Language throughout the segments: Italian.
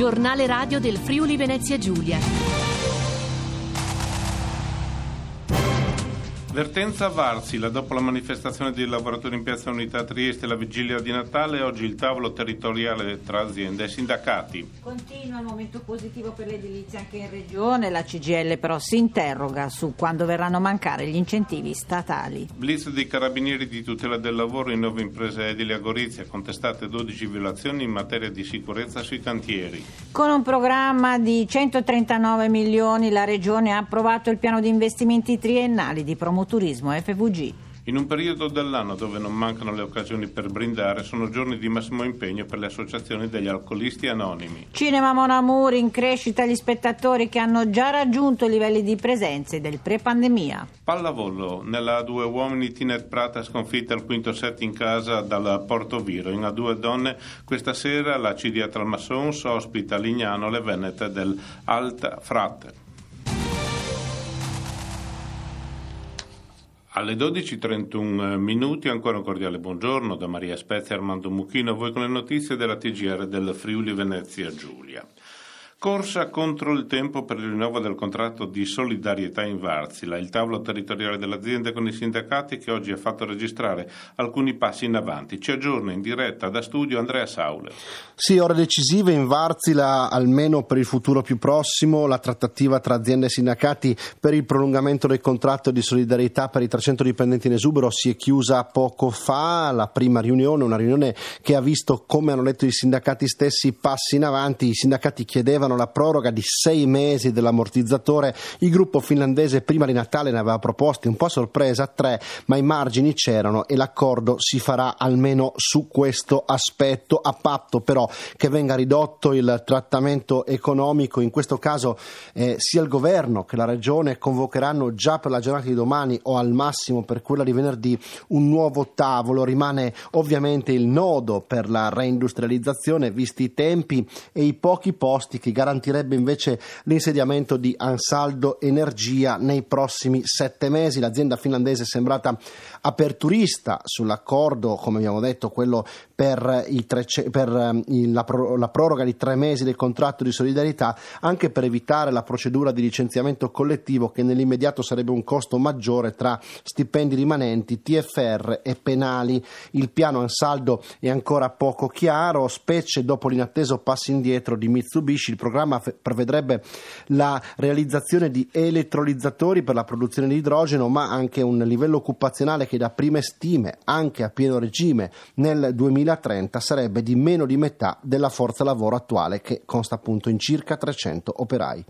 giornale radio del Friuli Venezia Giulia. Vertenza Varsila, dopo la manifestazione dei lavoratori in piazza Unità Trieste la vigilia di Natale, oggi il tavolo territoriale tra aziende e sindacati. Continua il momento positivo per l'edilizia anche in regione, la CGL però si interroga su quando verranno a mancare gli incentivi statali. Blitz dei carabinieri di tutela del lavoro in nove imprese edili a Gorizia, contestate 12 violazioni in materia di sicurezza sui cantieri. Con un programma di 139 milioni la regione ha approvato il piano di investimenti triennali di promozione turismo FVG. In un periodo dell'anno dove non mancano le occasioni per brindare, sono giorni di massimo impegno per le associazioni degli alcolisti anonimi. Cinema Mon Amour in crescita gli spettatori che hanno già raggiunto i livelli di presenze del pre-pandemia. Pallavolo, nella due uomini Tinet Prata sconfitta al quinto set in casa dal Porto Viro. In a due donne questa sera la CDA Tralmassons ospita Lignano le Venete del Alt Frat. Alle 12.31 minuti ancora un cordiale buongiorno da Maria Spezia e Armando Mucchino, voi con le notizie della TGR del Friuli Venezia Giulia. Corsa contro il tempo per il rinnovo del contratto di solidarietà in Varzila, il tavolo territoriale dell'azienda con i sindacati che oggi ha fatto registrare alcuni passi in avanti. Ci aggiorna in diretta da studio Andrea Saule. Sì, ore decisive in Varzila, almeno per il futuro più prossimo, la trattativa tra aziende e sindacati per il prolungamento del contratto di solidarietà per i 300 dipendenti in esubero si è chiusa poco fa, la prima riunione, una riunione che ha visto, come hanno detto i sindacati stessi, passi in avanti. I sindacati chiedevano chiedevano la proroga di sei mesi dell'ammortizzatore. Il gruppo finlandese prima di Natale ne aveva proposti un po' a sorpresa tre, ma i margini c'erano e l'accordo si farà almeno su questo aspetto, a patto però che venga ridotto il trattamento economico. In questo caso eh, sia il governo che la regione convocheranno già per la giornata di domani o al massimo per quella di venerdì un nuovo tavolo. Rimane ovviamente il nodo per la reindustrializzazione, visti i tempi e i pochi posti che garantirebbe invece l'insediamento di Ansaldo Energia nei prossimi sette mesi. L'azienda finlandese è sembrata aperturista sull'accordo, come abbiamo detto, quello per, tre, per ehm, la, la proroga di tre mesi del contratto di solidarietà, anche per evitare la procedura di licenziamento collettivo che nell'immediato sarebbe un costo maggiore tra stipendi rimanenti, TFR e penali. Il piano Ansaldo è ancora poco chiaro, specie dopo l'inatteso passo indietro di Mitsubishi. Il programma prevedrebbe la realizzazione di elettrolizzatori per la produzione di idrogeno, ma anche un livello occupazionale che da prime stime, anche a pieno regime, nel 2030 sarebbe di meno di metà della forza lavoro attuale, che consta appunto in circa 300 operai.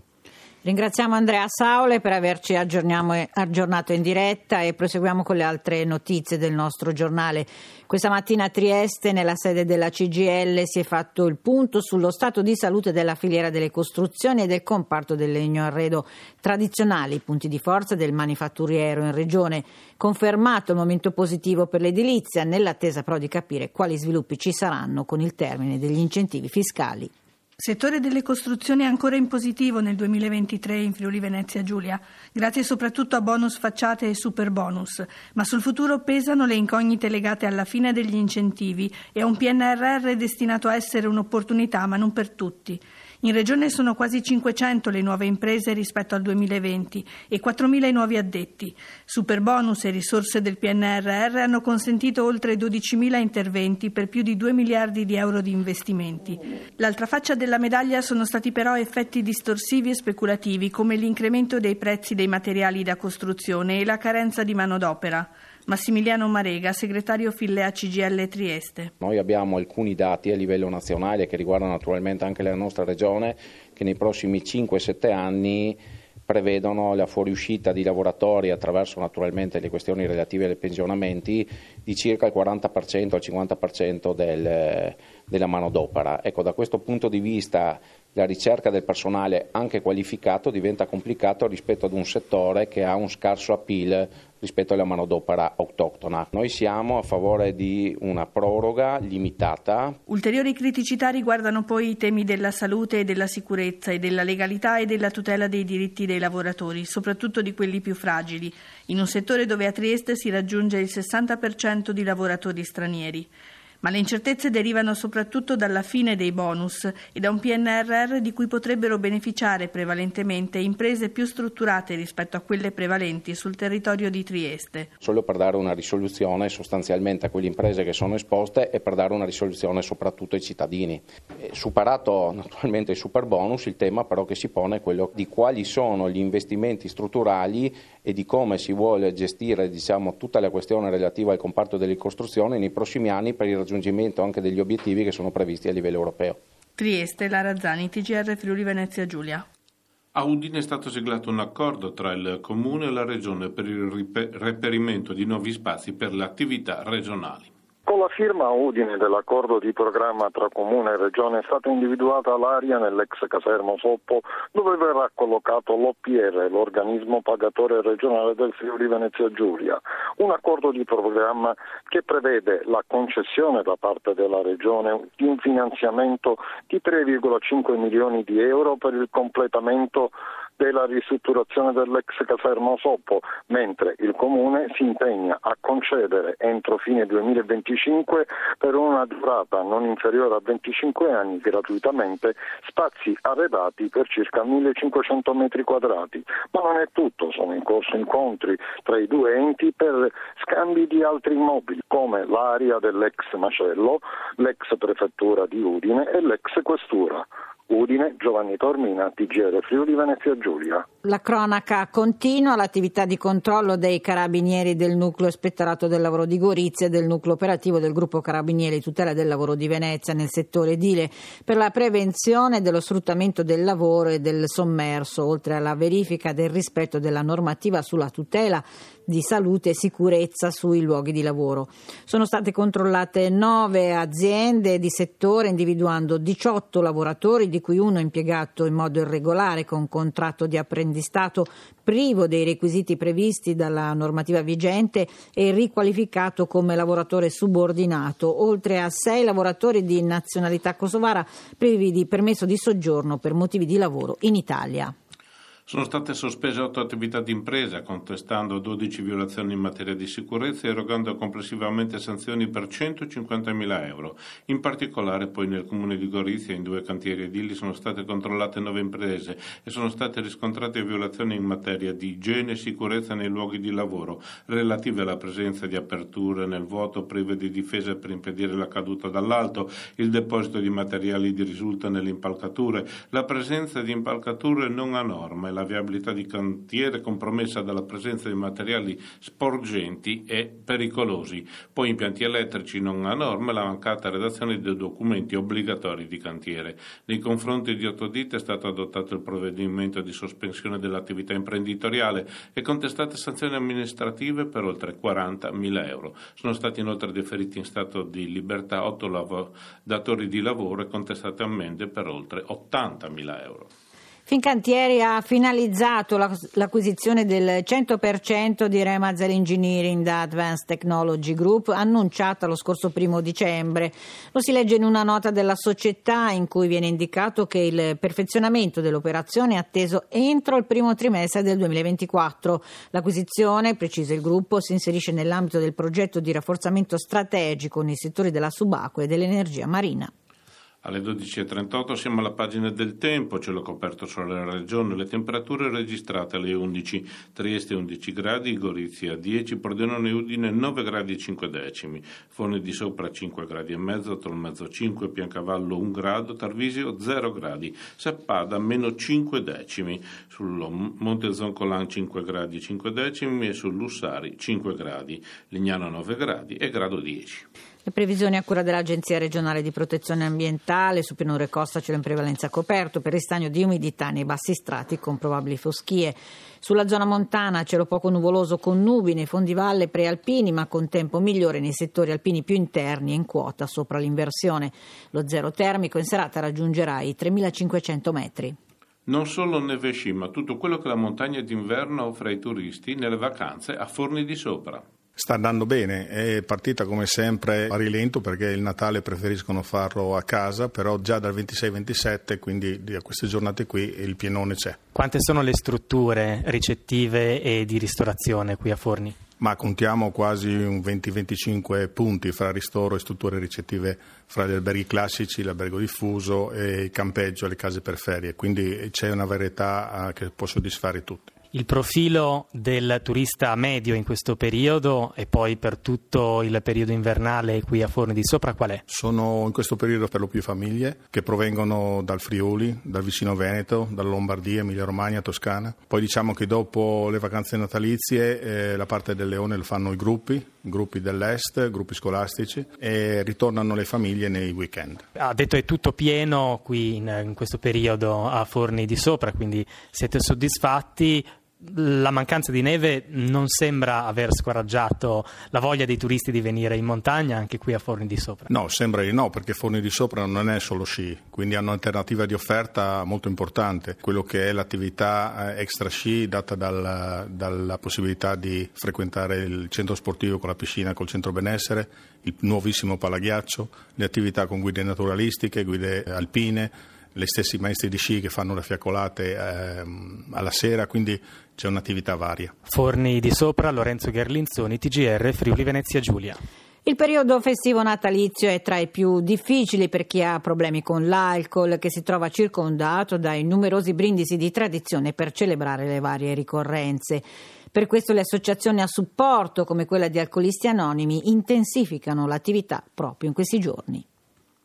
Ringraziamo Andrea Saule per averci aggiornato in diretta e proseguiamo con le altre notizie del nostro giornale. Questa mattina a Trieste, nella sede della CGL, si è fatto il punto sullo stato di salute della filiera delle costruzioni e del comparto del legno arredo tradizionali, punti di forza del manifatturiero in regione. Confermato il momento positivo per l'edilizia, nell'attesa però di capire quali sviluppi ci saranno con il termine degli incentivi fiscali. Settore delle costruzioni ancora in positivo nel 2023 in Friuli Venezia Giulia, grazie soprattutto a bonus facciate e super bonus, ma sul futuro pesano le incognite legate alla fine degli incentivi e a un PNRR destinato a essere un'opportunità ma non per tutti. In regione sono quasi 500 le nuove imprese rispetto al 2020 e 4.000 i nuovi addetti. Superbonus e risorse del PNRR hanno consentito oltre 12.000 interventi per più di 2 miliardi di euro di investimenti. L'altra faccia della medaglia sono stati però effetti distorsivi e speculativi come l'incremento dei prezzi dei materiali da costruzione e la carenza di manodopera. Massimiliano Marega, segretario Fillea CGL Trieste. Noi abbiamo alcuni dati a livello nazionale che riguardano naturalmente anche la nostra regione che nei prossimi 5-7 anni prevedono la fuoriuscita di lavoratori attraverso naturalmente le questioni relative ai pensionamenti di circa il 40% al 50% del, della manodopera. Ecco, da questo punto di vista la ricerca del personale anche qualificato diventa complicato rispetto ad un settore che ha un scarso appeal rispetto alla manodopera autoctona. Noi siamo a favore di una proroga limitata. Ulteriori criticità riguardano poi i temi della salute e della sicurezza e della legalità e della tutela dei diritti dei lavoratori, soprattutto di quelli più fragili, in un settore dove a Trieste si raggiunge il 60% di lavoratori stranieri. Ma le incertezze derivano soprattutto dalla fine dei bonus e da un PNRR di cui potrebbero beneficiare prevalentemente imprese più strutturate rispetto a quelle prevalenti sul territorio di Trieste. Solo per dare una risoluzione sostanzialmente a quelle imprese che sono esposte e per dare una risoluzione soprattutto ai cittadini. Superato naturalmente il super bonus, il tema però che si pone è quello di quali sono gli investimenti strutturali e di come si vuole gestire diciamo, tutta la questione relativa al comparto delle costruzioni nei prossimi anni per il raggiungimento anche degli obiettivi che sono previsti a livello europeo. Trieste, Lara Zani, TGR Friuli Venezia Giulia. A Udine è stato siglato un accordo tra il Comune e la Regione per il reperimento di nuovi spazi per le attività regionali. Con la firma a Udine dell'accordo di programma tra Comune e Regione è stata individuata l'area nell'ex casermo Soppo dove verrà collocato l'OPR, l'organismo pagatore regionale del Friuli Venezia Giulia. Un accordo di programma che prevede la concessione da parte della Regione di un finanziamento di 3,5 milioni di euro per il completamento della ristrutturazione dell'ex casermo Soppo, mentre il Comune si impegna a concedere entro fine 2025 per una durata non inferiore a 25 anni gratuitamente spazi arredati per circa 1500 metri quadrati. Ma non è tutto, sono in corso incontri tra i due enti per scambi di altri immobili come l'area dell'ex macello, l'ex prefettura di Udine e l'ex questura. Udine, Giovanni Tormina, TGR Friuli Venezia Giulia. La cronaca continua, l'attività di controllo dei carabinieri del nucleo ispettorato del lavoro di Gorizia e del nucleo operativo del gruppo carabinieri tutela del lavoro di Venezia nel settore edile per la prevenzione dello sfruttamento del lavoro e del sommerso, oltre alla verifica del rispetto della normativa sulla tutela di salute e sicurezza sui luoghi di lavoro. Sono state controllate nove aziende di settore individuando 18 lavoratori di cui uno impiegato in modo irregolare con contratto di apprendistato privo dei requisiti previsti dalla normativa vigente e riqualificato come lavoratore subordinato, oltre a sei lavoratori di nazionalità kosovara privi di permesso di soggiorno per motivi di lavoro in Italia. Sono state sospese otto attività di impresa, contestando 12 violazioni in materia di sicurezza e erogando complessivamente sanzioni per 150.000 euro. In particolare, poi nel comune di Gorizia, in due cantieri edili, sono state controllate nove imprese e sono state riscontrate violazioni in materia di igiene e sicurezza nei luoghi di lavoro, relative alla presenza di aperture nel vuoto prive di difesa per impedire la caduta dall'alto, il deposito di materiali di risulta nelle impalcature, la presenza di impalcature non a norma e la viabilità di cantiere compromessa dalla presenza di materiali sporgenti e pericolosi, poi impianti elettrici non a norma e la mancata redazione dei documenti obbligatori di cantiere. Nei confronti di otto ditte è stato adottato il provvedimento di sospensione dell'attività imprenditoriale e contestate sanzioni amministrative per oltre 40.000 euro. Sono stati inoltre deferiti in stato di libertà otto datori di lavoro e contestate ammende per oltre 80.000 euro. Fincantieri ha finalizzato l'acquisizione del 100% di Remazel Engineering da Advanced Technology Group annunciata lo scorso primo dicembre. Lo si legge in una nota della società in cui viene indicato che il perfezionamento dell'operazione è atteso entro il primo trimestre del 2024. L'acquisizione, precisa il gruppo, si inserisce nell'ambito del progetto di rafforzamento strategico nei settori della subacquea e dell'energia marina. Alle 12.38 siamo alla pagina del tempo, cielo coperto sulla regione, le temperature registrate alle 11, Trieste 11 gradi, Gorizia 10, Pordenone e Udine 9 gradi e 5 decimi, Fone di Sopra 5 gradi e mezzo, Tolmezzo 5, Piancavallo 1 grado, Tarvisio 0 gradi, Sappada meno 5 decimi, sul Monte Zoncolan 5 gradi e 5 decimi. E sul Lussari 5 gradi, Lignano 9 gradi e grado 10. Le previsioni a cura dell'Agenzia regionale di protezione ambientale su pianure costa cielo in prevalenza coperto per ristagno di umidità nei bassi strati con probabili foschie. Sulla zona montana cielo poco nuvoloso con nubi nei fondivalle prealpini ma con tempo migliore nei settori alpini più interni e in quota sopra l'inversione. Lo zero termico in serata raggiungerà i 3500 metri. Non solo neve e sci, ma tutto quello che la montagna d'inverno offre ai turisti nelle vacanze a Forni di Sopra. Sta andando bene, è partita come sempre a rilento perché il Natale preferiscono farlo a casa, però già dal 26-27, quindi a queste giornate qui il pienone c'è. Quante sono le strutture ricettive e di ristorazione qui a Forni? ma contiamo quasi un 20-25 punti fra ristoro e strutture ricettive fra gli alberghi classici, l'albergo diffuso e il campeggio le case per ferie, quindi c'è una varietà eh, che può soddisfare tutti. Il profilo del turista medio in questo periodo e poi per tutto il periodo invernale qui a Forni di Sopra qual è? Sono in questo periodo per lo più famiglie che provengono dal Friuli, dal vicino Veneto, dalla Lombardia, Emilia Romagna, Toscana. Poi diciamo che dopo le vacanze natalizie eh, la parte del Leone lo fanno i gruppi, gruppi dell'est, gruppi scolastici e ritornano le famiglie nei weekend. Ha detto è tutto pieno qui in, in questo periodo a Forni di Sopra, quindi siete soddisfatti? La mancanza di neve non sembra aver scoraggiato la voglia dei turisti di venire in montagna anche qui a Forni di Sopra. No, sembra di no, perché Forni di Sopra non è solo sci, quindi hanno un'alternativa di offerta molto importante, quello che è l'attività eh, extra sci data dalla, dalla possibilità di frequentare il centro sportivo con la piscina, col centro benessere, il nuovissimo palaghiaccio, le attività con guide naturalistiche, guide alpine le stessi maestri di sci che fanno le fiaccolate ehm, alla sera, quindi c'è un'attività varia. Forni di sopra, Lorenzo Gherlinzoni, TGR, Friuli Venezia Giulia. Il periodo festivo natalizio è tra i più difficili per chi ha problemi con l'alcol, che si trova circondato dai numerosi brindisi di tradizione per celebrare le varie ricorrenze. Per questo le associazioni a supporto, come quella di Alcolisti Anonimi, intensificano l'attività proprio in questi giorni.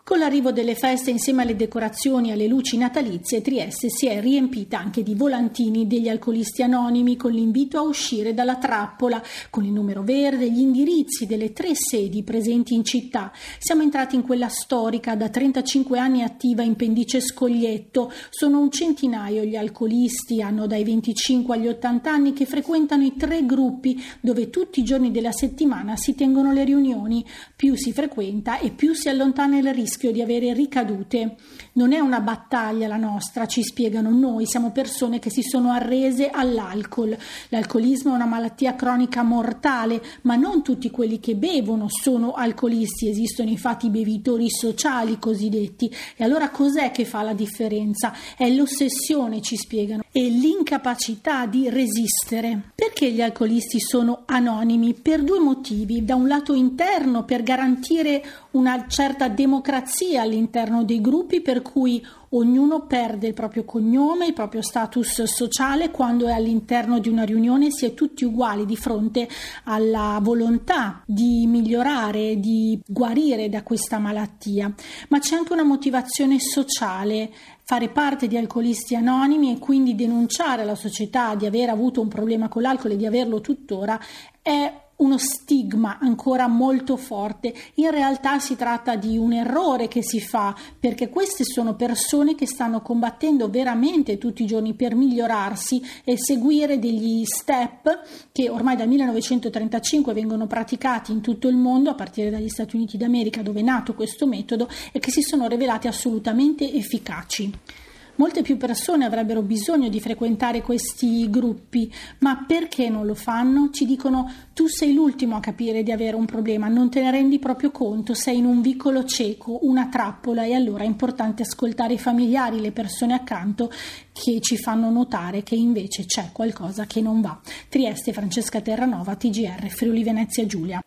Con l'arrivo delle feste insieme alle decorazioni e alle luci natalizie, Trieste si è riempita anche di volantini degli alcolisti anonimi con l'invito a uscire dalla trappola, con il numero verde, gli indirizzi delle tre sedi presenti in città. Siamo entrati in quella storica, da 35 anni attiva in Pendice Scoglietto. Sono un centinaio gli alcolisti, hanno dai 25 agli 80 anni, che frequentano i tre gruppi dove tutti i giorni della settimana si tengono le riunioni. Più si frequenta e più si allontana il rischio rischio di avere ricadute. Non è una battaglia la nostra, ci spiegano noi, siamo persone che si sono arrese all'alcol. L'alcolismo è una malattia cronica mortale, ma non tutti quelli che bevono sono alcolisti, esistono infatti i bevitori sociali cosiddetti. E allora cos'è che fa la differenza? È l'ossessione, ci spiegano, e l'incapacità di resistere. Perché gli alcolisti sono anonimi? Per due motivi. Da un lato interno, per garantire una certa democrazia all'interno dei gruppi per cui ognuno perde il proprio cognome, il proprio status sociale quando è all'interno di una riunione si è tutti uguali di fronte alla volontà di migliorare, di guarire da questa malattia. Ma c'è anche una motivazione sociale, fare parte di alcolisti anonimi e quindi denunciare alla società di aver avuto un problema con l'alcol e di averlo tuttora è uno stigma ancora molto forte. In realtà si tratta di un errore che si fa perché queste sono persone che stanno combattendo veramente tutti i giorni per migliorarsi e seguire degli step che ormai dal 1935 vengono praticati in tutto il mondo, a partire dagli Stati Uniti d'America dove è nato questo metodo e che si sono rivelati assolutamente efficaci. Molte più persone avrebbero bisogno di frequentare questi gruppi, ma perché non lo fanno? Ci dicono tu sei l'ultimo a capire di avere un problema, non te ne rendi proprio conto, sei in un vicolo cieco, una trappola e allora è importante ascoltare i familiari, le persone accanto che ci fanno notare che invece c'è qualcosa che non va. Trieste, Francesca Terranova, TGR, Friuli Venezia Giulia.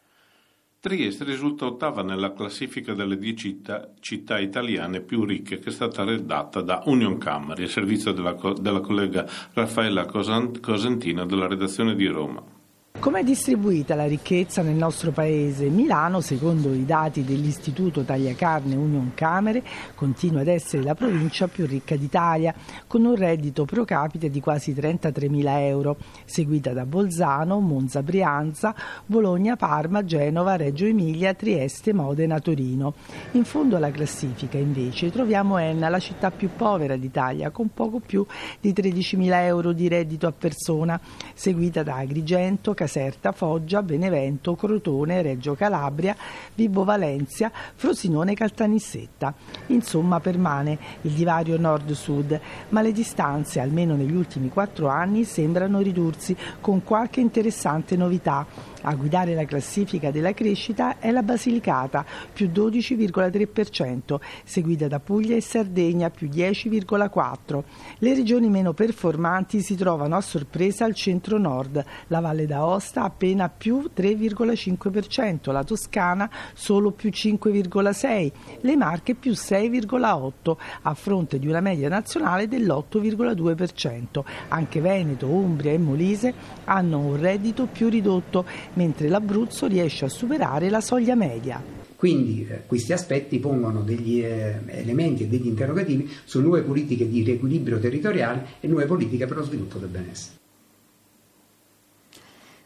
Trieste risulta ottava nella classifica delle dieci città, città, italiane più ricche che è stata redatta da Union Camera, il servizio della, della collega Raffaella Cosentina della redazione di Roma. Com'è distribuita la ricchezza nel nostro paese? Milano, secondo i dati dell'Istituto Tagliacarne Union Camere, continua ad essere la provincia più ricca d'Italia, con un reddito pro capite di quasi 33 mila euro, seguita da Bolzano, Monza Brianza, Bologna, Parma, Genova, Reggio Emilia, Trieste, Modena, Torino. In fondo alla classifica, invece, troviamo Enna, la città più povera d'Italia, con poco più di 13 mila euro di reddito a persona, seguita da Agrigento, Caserta, Foggia, Benevento, Crotone, Reggio Calabria, Vibo Valencia, Frosinone Caltanissetta. Insomma permane il divario nord-sud, ma le distanze, almeno negli ultimi quattro anni, sembrano ridursi con qualche interessante novità. A guidare la classifica della crescita è la Basilicata, più 12,3%, seguita da Puglia e Sardegna, più 10,4%. Le regioni meno performanti si trovano a sorpresa al centro-nord, la Valle d'Aosta appena più 3,5%, la Toscana solo più 5,6%, le Marche più 6,8%, a fronte di una media nazionale dell'8,2%. Anche Veneto, Umbria e Molise hanno un reddito più ridotto mentre l'Abruzzo riesce a superare la soglia media. Quindi eh, questi aspetti pongono degli eh, elementi e degli interrogativi su nuove politiche di riequilibrio territoriale e nuove politiche per lo sviluppo del benessere.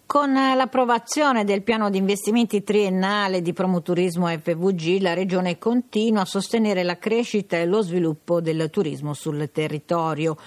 Con l'approvazione del piano di investimenti triennale di promoturismo FVG, la Regione continua a sostenere la crescita e lo sviluppo del turismo sul territorio.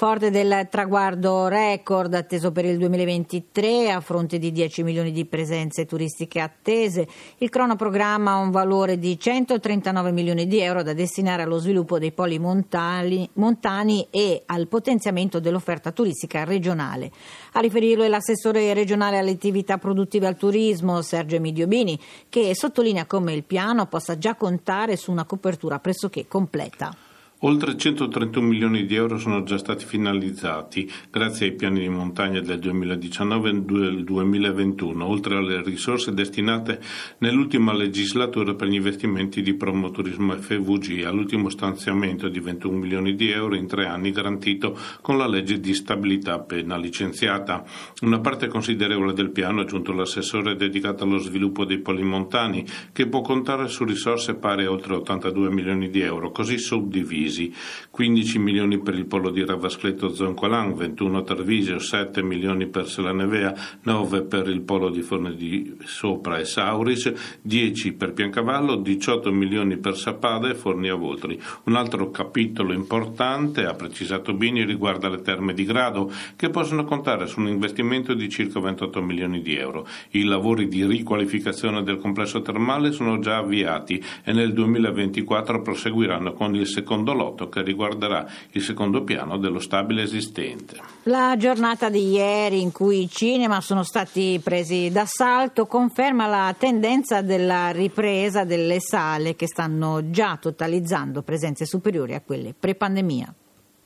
Forte del traguardo record atteso per il 2023 a fronte di 10 milioni di presenze turistiche attese, il cronoprogramma ha un valore di 139 milioni di euro da destinare allo sviluppo dei poli montani, montani e al potenziamento dell'offerta turistica regionale. A riferirlo è l'assessore regionale alle attività produttive al turismo Sergio Emidio Bini che sottolinea come il piano possa già contare su una copertura pressoché completa. Oltre 131 milioni di euro sono già stati finalizzati grazie ai piani di montagna del 2019 e del 2021, oltre alle risorse destinate nell'ultima legislatura per gli investimenti di promoturismo FVG, all'ultimo stanziamento di 21 milioni di euro in tre anni garantito con la legge di stabilità appena licenziata. Una parte considerevole del piano, aggiunto l'assessore dedicato allo sviluppo dei polimontani, che può contare su risorse pari a oltre 82 milioni di euro, così suddivisi Brindisi, 15 milioni per il polo di Ravascletto Zoncolan, 21 a Tarvisio, 7 milioni per Selanevea, 9 per il polo di Forne di Sopra e Sauris, 10 per Piancavallo, 18 milioni per Sappada e Forni a Voltri. Un altro capitolo importante, ha precisato Bini, riguarda le terme di grado che possono contare su un investimento di circa 28 milioni di euro. I lavori di riqualificazione del complesso termale sono già avviati e nel 2024 proseguiranno con il secondo lotto che riguarderà il secondo piano dello stabile esistente. La giornata di ieri in cui i cinema sono stati presi d'assalto conferma la tendenza della ripresa delle sale che stanno già totalizzando presenze superiori a quelle pre-pandemia.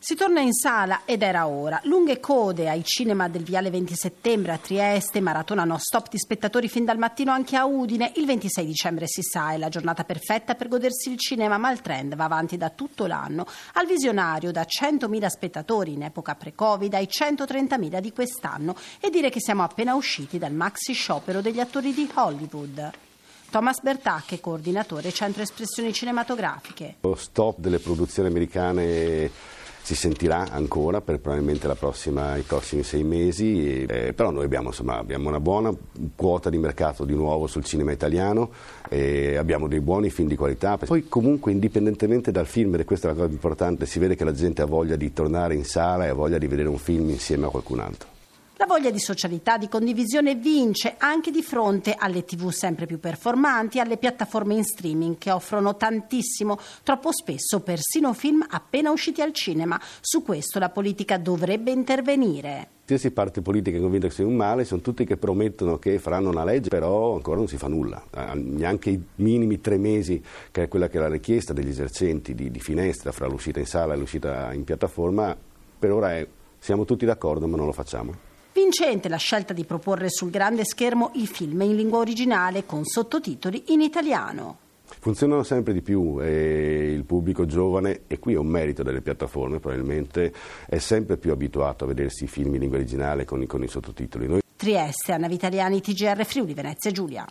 Si torna in sala ed era ora. Lunghe code ai cinema del Viale 20 settembre a Trieste, maratona no stop di spettatori fin dal mattino anche a Udine. Il 26 dicembre si sa, è la giornata perfetta per godersi il cinema, ma il trend va avanti da tutto l'anno. Al visionario da 100.000 spettatori in epoca pre-Covid ai 130.000 di quest'anno e dire che siamo appena usciti dal maxi sciopero degli attori di Hollywood. Thomas Bertacche, coordinatore Centro Espressioni Cinematografiche. Lo stop delle produzioni americane si sentirà ancora per probabilmente prossima, i prossimi sei mesi, eh, però noi abbiamo, insomma, abbiamo, una buona quota di mercato di nuovo sul cinema italiano, abbiamo dei buoni film di qualità, poi comunque indipendentemente dal film, e questa è la cosa importante, si vede che la gente ha voglia di tornare in sala e ha voglia di vedere un film insieme a qualcun altro. La voglia di socialità, di condivisione vince anche di fronte alle tv sempre più performanti, alle piattaforme in streaming che offrono tantissimo, troppo spesso persino film appena usciti al cinema. Su questo la politica dovrebbe intervenire. Qualsiasi parte politica convinta che sia un male, sono tutti che promettono che faranno una legge, però ancora non si fa nulla. Neanche i minimi tre mesi, che è quella che è la richiesta degli esercenti di, di finestra fra l'uscita in sala e l'uscita in piattaforma, per ora è, siamo tutti d'accordo ma non lo facciamo. Vincente la scelta di proporre sul grande schermo i film in lingua originale con sottotitoli in italiano. Funzionano sempre di più e il pubblico giovane, e qui è un merito delle piattaforme probabilmente, è sempre più abituato a vedersi i film in lingua originale con, con i sottotitoli. Noi... Trieste, Anna Vitaliani, TGR Friuli, Venezia Giulia.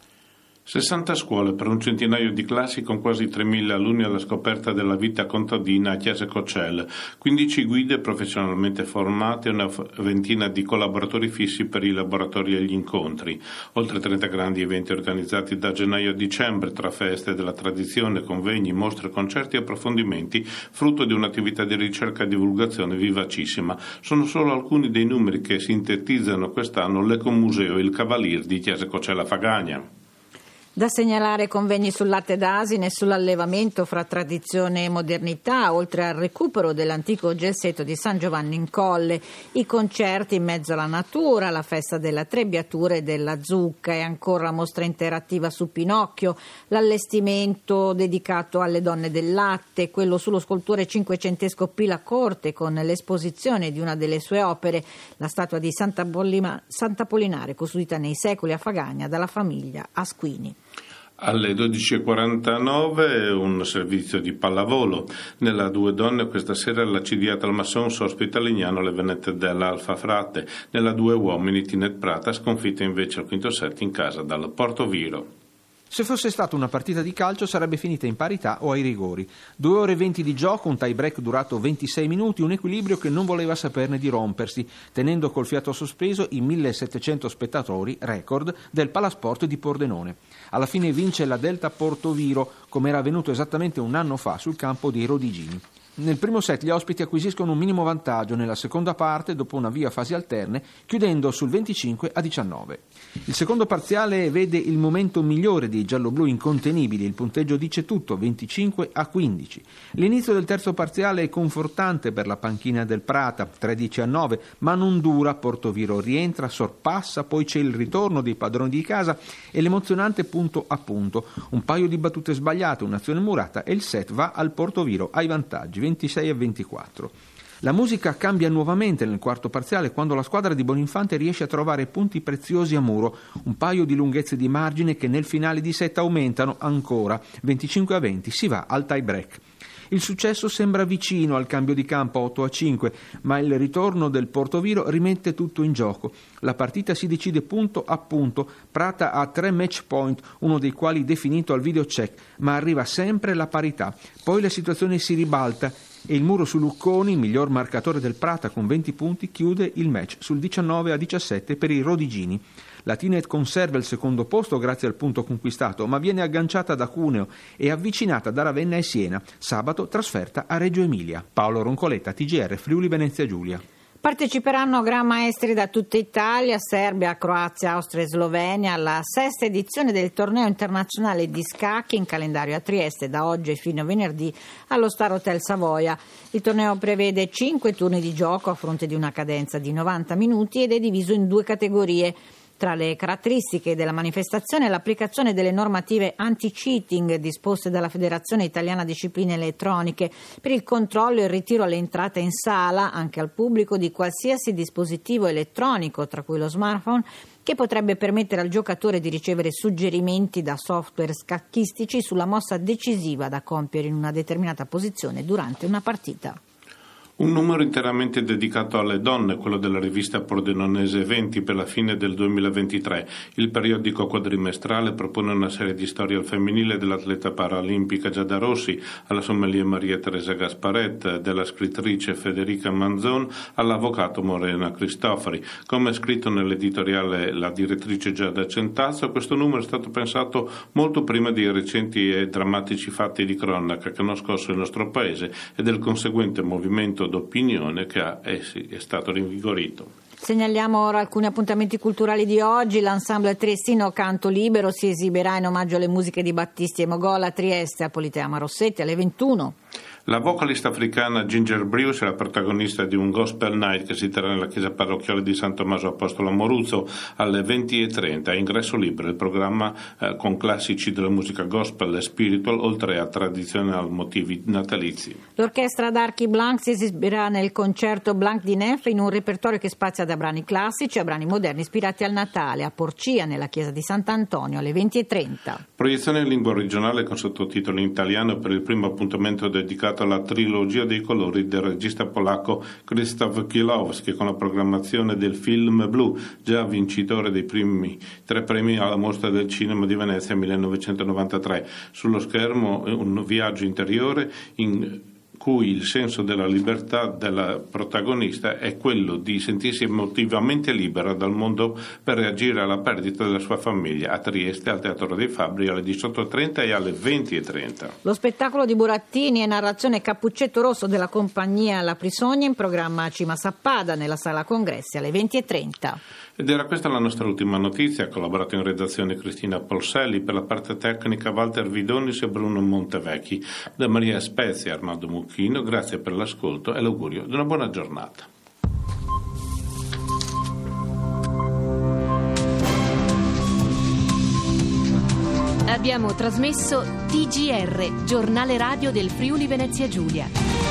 60 scuole per un centinaio di classi con quasi 3.000 alunni alla scoperta della vita contadina a Chiese Coccel, 15 guide professionalmente formate e una ventina di collaboratori fissi per i laboratori e gli incontri, oltre 30 grandi eventi organizzati da gennaio a dicembre tra feste della tradizione, convegni, mostre, concerti e approfondimenti, frutto di un'attività di ricerca e divulgazione vivacissima. Sono solo alcuni dei numeri che sintetizzano quest'anno l'Ecomuseo Il Cavalier di Chiese Coccella Fagagna. Da segnalare convegni sul latte d'asine e sull'allevamento fra tradizione e modernità, oltre al recupero dell'antico gesseto di San Giovanni in Colle, i concerti in mezzo alla natura, la festa della trebbiatura e della zucca e ancora la mostra interattiva su Pinocchio, l'allestimento dedicato alle donne del latte, quello sullo scultore cinquecentesco Pila Corte con l'esposizione di una delle sue opere, la statua di Santa, Bollima, Santa Polinare costruita nei secoli a Fagagna dalla famiglia Asquini. Alle 12.49 un servizio di pallavolo. Nella Due Donne questa sera la CDA Talmassons ospita Lignano le Venete dell'Alfa Frate. Nella Due Uomini Tinet Prata sconfitta invece al quinto set in casa dal Porto Viro. Se fosse stata una partita di calcio sarebbe finita in parità o ai rigori. Due ore e venti di gioco, un tie break durato 26 minuti, un equilibrio che non voleva saperne di rompersi, tenendo col fiato sospeso i 1700 spettatori, record, del Palasport di Pordenone. Alla fine vince la Delta Portoviro, come era avvenuto esattamente un anno fa sul campo dei Rodigini. Nel primo set gli ospiti acquisiscono un minimo vantaggio, nella seconda parte, dopo una via fasi alterne, chiudendo sul 25 a 19. Il secondo parziale vede il momento migliore dei gialloblu incontenibili, il punteggio dice tutto, 25 a 15. L'inizio del terzo parziale è confortante per la panchina del Prata, 13 a 9, ma non dura, Portoviro rientra, sorpassa, poi c'è il ritorno dei padroni di casa e l'emozionante punto a punto. Un paio di battute sbagliate, un'azione murata e il set va al Portoviro ai vantaggi. 26 a 24. La musica cambia nuovamente nel quarto parziale quando la squadra di Boninfante riesce a trovare punti preziosi a muro, un paio di lunghezze di margine che nel finale di set aumentano ancora, 25 a 20, si va al tie break. Il successo sembra vicino al cambio di campo 8 a 5, ma il ritorno del Portoviro rimette tutto in gioco. La partita si decide punto a punto, Prata ha tre match point, uno dei quali definito al video check, ma arriva sempre la parità. Poi la situazione si ribalta e il muro su Lucconi, miglior marcatore del Prata con 20 punti, chiude il match sul 19 a 17 per i Rodigini. La Tinet conserva il secondo posto grazie al punto conquistato, ma viene agganciata da Cuneo e avvicinata da Ravenna e Siena. Sabato trasferta a Reggio Emilia. Paolo Roncoletta, TGR Friuli Venezia Giulia. Parteciperanno gran maestri da tutta Italia, Serbia, Croazia, Austria e Slovenia alla sesta edizione del torneo internazionale di scacchi in calendario a Trieste da oggi fino a venerdì allo Star Hotel Savoia. Il torneo prevede cinque turni di gioco a fronte di una cadenza di 90 minuti ed è diviso in due categorie. Tra le caratteristiche della manifestazione l'applicazione delle normative anti-cheating disposte dalla Federazione Italiana Discipline Elettroniche per il controllo e il ritiro all'entrata in sala anche al pubblico di qualsiasi dispositivo elettronico, tra cui lo smartphone, che potrebbe permettere al giocatore di ricevere suggerimenti da software scacchistici sulla mossa decisiva da compiere in una determinata posizione durante una partita. Un numero interamente dedicato alle donne, quello della rivista pordenonese Eventi per la fine del 2023. Il periodico quadrimestrale propone una serie di storie al femminile dell'atleta paralimpica Giada Rossi, alla sommelier Maria Teresa Gasparet, della scrittrice Federica Manzon, all'avvocato Morena Cristofori. Come scritto nell'editoriale la direttrice Giada Centazzo, questo numero è stato pensato molto prima dei recenti e drammatici fatti di cronaca che hanno scosso il nostro paese e del conseguente movimento d'opinione che ha, eh sì, è stato rinvigorito. Segnaliamo ora alcuni appuntamenti culturali di oggi. L'ensemble triestino Canto Libero si esibirà in omaggio alle musiche di Battisti e Mogola a Trieste, a Politeama Rossetti alle 21. La vocalista africana Ginger Bruce è la protagonista di un gospel night che si terrà nella chiesa parrocchiale di San Tommaso Apostolo a Moruzzo alle 20.30 a ingresso libero. Il programma eh, con classici della musica gospel e spiritual oltre a tradizionali motivi natalizi. L'orchestra d'Archi Blanc si esibirà nel concerto Blanc di Nef in un repertorio che spazia da brani classici a brani moderni ispirati al Natale a Porcia nella chiesa di Sant'Antonio alle 20.30. Proiezione in lingua regionale con sottotitoli in italiano per il primo appuntamento dedicato alla trilogia dei colori del regista polacco Krzysztof Kielowski con la programmazione del film Blu, già vincitore dei primi tre premi alla Mostra del Cinema di Venezia 1993. Sullo schermo un viaggio interiore in cui il senso della libertà della protagonista è quello di sentirsi emotivamente libera dal mondo per reagire alla perdita della sua famiglia a Trieste al Teatro dei Fabbri alle 18.30 e alle 20.30. Lo spettacolo di Burattini e narrazione Cappuccetto Rosso della compagnia La Prisogna in programma Cima Sappada nella sala congressi alle 20.30. Ed era questa la nostra ultima notizia, ha collaborato in redazione Cristina Polselli, per la parte tecnica Walter Vidonis e Bruno Montevecchi, da Maria Spezia e Armando Mucchino, grazie per l'ascolto e l'augurio di una buona giornata. Abbiamo trasmesso TGR, giornale radio del Friuli Venezia Giulia.